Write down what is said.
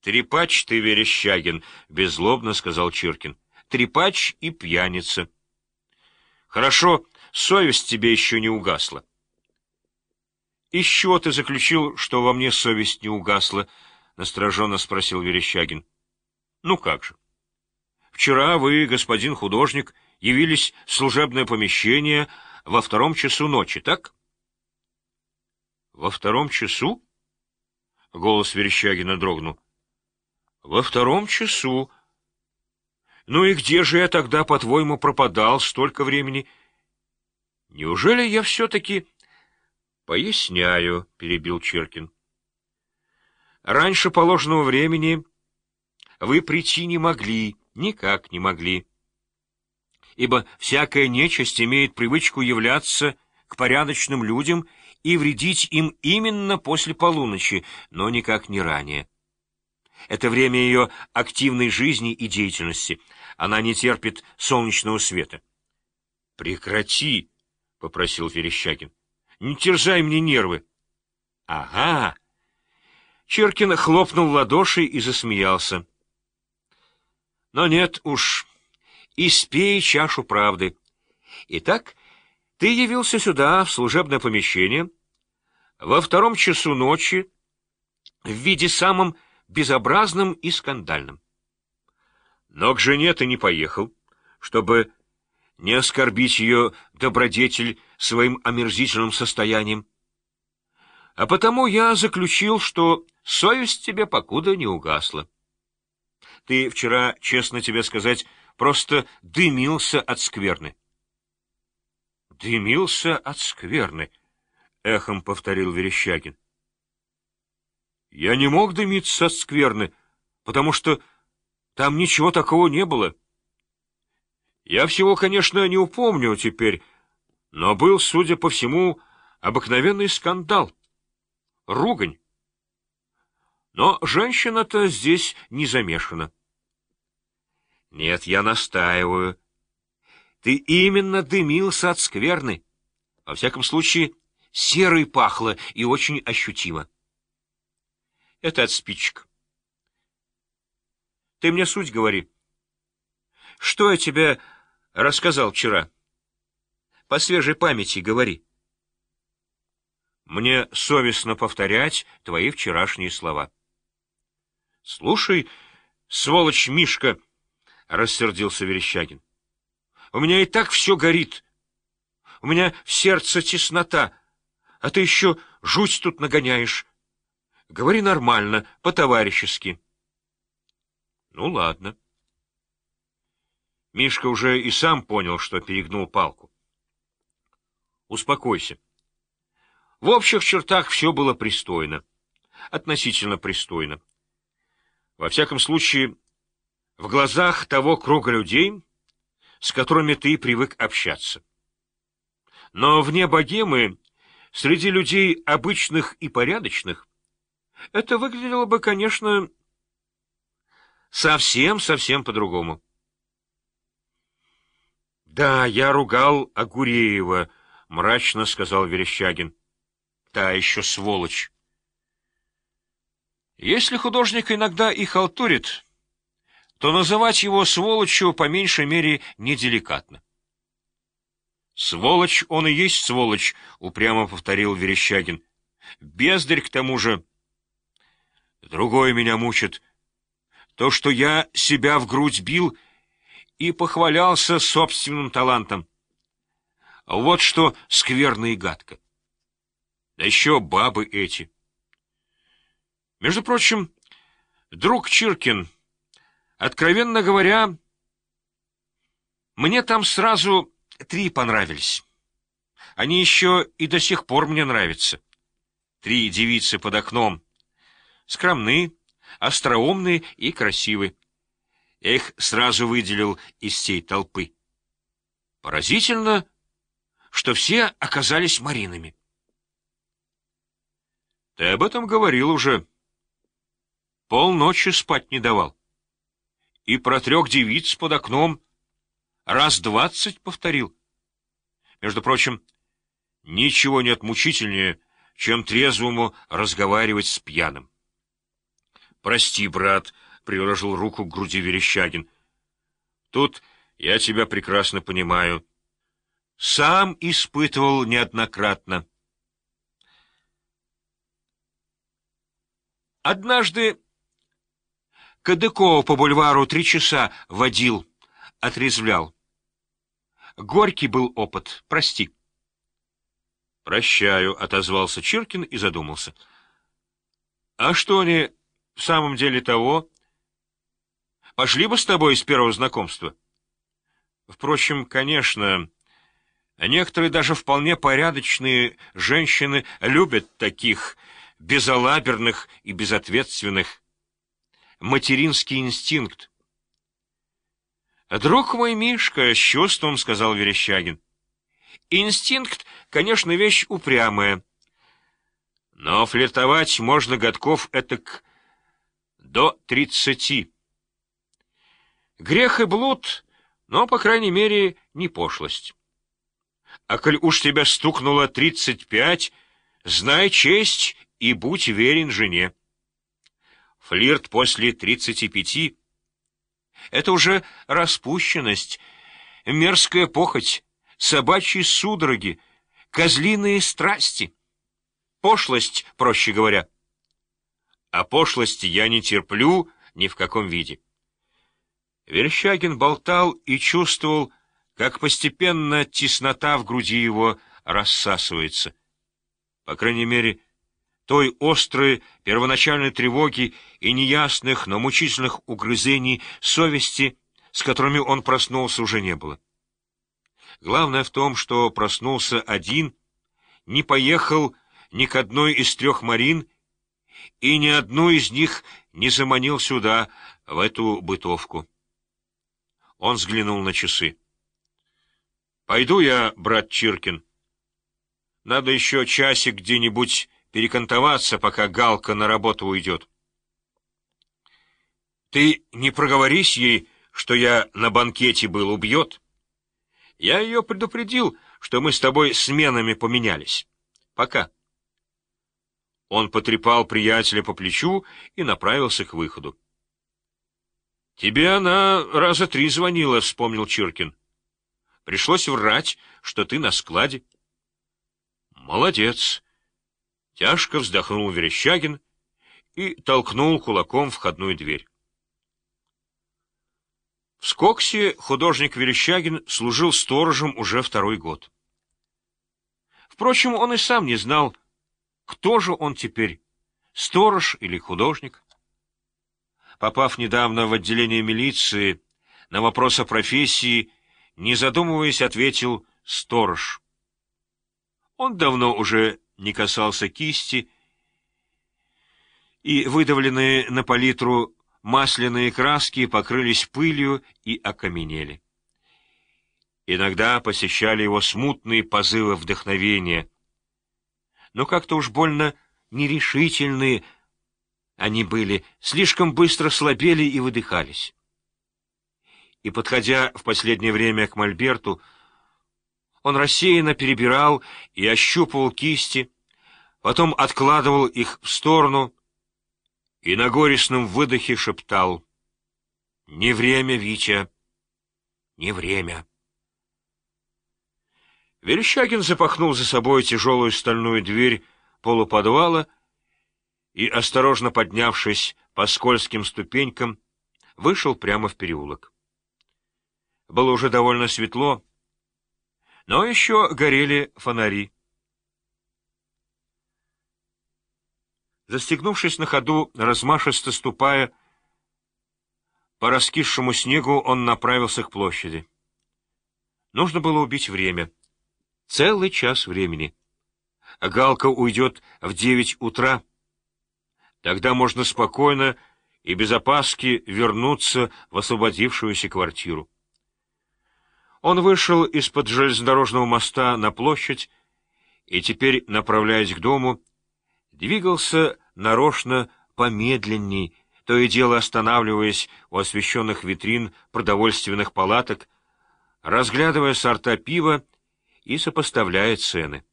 — Трепач ты, Верещагин, — беззлобно сказал Чиркин. — Трепач и пьяница. — Хорошо, совесть тебе еще не угасла. — Из чего ты заключил, что во мне совесть не угасла? — настороженно спросил Верещагин. — Ну как же. Вчера вы, господин художник, явились в служебное помещение во втором часу ночи, так? — Во втором часу? — голос Верещагина дрогнул. Во втором часу. Ну и где же я тогда, по-твоему, пропадал столько времени? Неужели я все-таки... Поясняю, — перебил Черкин. Раньше положенного времени вы прийти не могли, никак не могли. Ибо всякая нечисть имеет привычку являться к порядочным людям и вредить им именно после полуночи, но никак не ранее. Это время ее активной жизни и деятельности. Она не терпит солнечного света. — Прекрати, — попросил Верещагин. — Не терзай мне нервы. — Ага. Черкин хлопнул ладоши и засмеялся. — Но нет уж, испей чашу правды. Итак, ты явился сюда, в служебное помещение, во втором часу ночи, в виде самом безобразным и скандальным. Но к жене ты не поехал, чтобы не оскорбить ее добродетель своим омерзительным состоянием. А потому я заключил, что совесть тебе покуда не угасла. Ты вчера, честно тебе сказать, просто дымился от скверны. — Дымился от скверны, — эхом повторил Верещагин. Я не мог дымиться от скверны, потому что там ничего такого не было. Я всего, конечно, не упомню теперь, но был, судя по всему, обыкновенный скандал. Ругань. Но женщина-то здесь не замешана. Нет, я настаиваю. Ты именно дымился от скверны. Во всяком случае, серой пахло и очень ощутимо. Это от спичек. Ты мне суть говори. Что я тебе рассказал вчера? По свежей памяти говори. Мне совестно повторять твои вчерашние слова. — Слушай, сволочь Мишка, — рассердился Верещагин, — у меня и так все горит. У меня в сердце теснота, а ты еще жуть тут нагоняешь. Говори нормально, по-товарищески. Ну, ладно. Мишка уже и сам понял, что перегнул палку. Успокойся. В общих чертах все было пристойно. Относительно пристойно. Во всяком случае, в глазах того круга людей, с которыми ты привык общаться. Но вне богемы, среди людей обычных и порядочных, это выглядело бы, конечно, совсем-совсем по-другому. — Да, я ругал Агуреева, — мрачно сказал Верещагин. — Та еще сволочь. Если художник иногда и халтурит, то называть его сволочью по меньшей мере неделикатно. — Сволочь он и есть сволочь, — упрямо повторил Верещагин. — Бездарь к тому же. Другое меня мучит. То, что я себя в грудь бил и похвалялся собственным талантом. Вот что скверно и гадко. Да еще бабы эти. Между прочим, друг Чиркин, откровенно говоря, мне там сразу три понравились. Они еще и до сих пор мне нравятся. Три девицы под окном — скромны, остроумны и красивы. Их сразу выделил из всей толпы. Поразительно, что все оказались Маринами. Ты об этом говорил уже. Полночи спать не давал. И про трех девиц под окном раз двадцать повторил. Между прочим, ничего нет мучительнее, чем трезвому разговаривать с пьяным. Прости, брат, — приложил руку к груди Верещагин. Тут я тебя прекрасно понимаю. Сам испытывал неоднократно. Однажды Кадыкова по бульвару три часа водил, отрезвлял. Горький был опыт, прости. «Прощаю», — отозвался Чиркин и задумался. «А что они в самом деле того? Пошли бы с тобой с первого знакомства?» Впрочем, конечно, некоторые даже вполне порядочные женщины любят таких безалаберных и безответственных. Материнский инстинкт. «Друг мой Мишка», — с чувством сказал Верещагин. «Инстинкт, конечно, вещь упрямая. Но флиртовать можно годков этак до тридцати. Грех и блуд, но, по крайней мере, не пошлость. А коль уж тебя стукнуло тридцать пять, знай честь и будь верен жене. Флирт после тридцати пяти — это уже распущенность, мерзкая похоть, собачьи судороги, козлиные страсти. Пошлость, проще говоря. А пошлости я не терплю ни в каком виде. Верещагин болтал и чувствовал, как постепенно теснота в груди его рассасывается. По крайней мере, той острой первоначальной тревоги и неясных, но мучительных угрызений совести, с которыми он проснулся, уже не было. Главное в том, что проснулся один, не поехал ни к одной из трех Марин, и ни одну из них не заманил сюда, в эту бытовку. Он взглянул на часы. — Пойду я, брат Чиркин. Надо еще часик где-нибудь перекантоваться, пока Галка на работу уйдет. Ты не проговорись ей, что я на банкете был, убьет. Я ее предупредил, что мы с тобой сменами поменялись. Пока. Он потрепал приятеля по плечу и направился к выходу. — Тебе она раза три звонила, — вспомнил Чиркин. — Пришлось врать, что ты на складе. — Молодец. Тяжко вздохнул Верещагин и толкнул кулаком входную дверь. В Скоксе художник Верещагин служил сторожем уже второй год. Впрочем, он и сам не знал, кто же он теперь, сторож или художник. Попав недавно в отделение милиции, на вопрос о профессии, не задумываясь, ответил «сторож». Он давно уже не касался кисти, и выдавленные на палитру масляные краски покрылись пылью и окаменели. Иногда посещали его смутные позывы вдохновения, но как-то уж больно нерешительные они были, слишком быстро слабели и выдыхались. И, подходя в последнее время к Мольберту, он рассеянно перебирал и ощупывал кисти, потом откладывал их в сторону и на горестном выдохе шептал «Не время, Витя, не время». Верещагин запахнул за собой тяжелую стальную дверь полуподвала и, осторожно поднявшись по скользким ступенькам, вышел прямо в переулок. Было уже довольно светло, но еще горели фонари. Застегнувшись на ходу, размашисто ступая, по раскисшему снегу он направился к площади. Нужно было убить время. Целый час времени. Галка уйдет в девять утра. Тогда можно спокойно и без опаски вернуться в освободившуюся квартиру. Он вышел из-под железнодорожного моста на площадь и теперь, направляясь к дому, двигался нарочно помедленней, то и дело останавливаясь у освещенных витрин продовольственных палаток, разглядывая сорта пива и сопоставляя цены.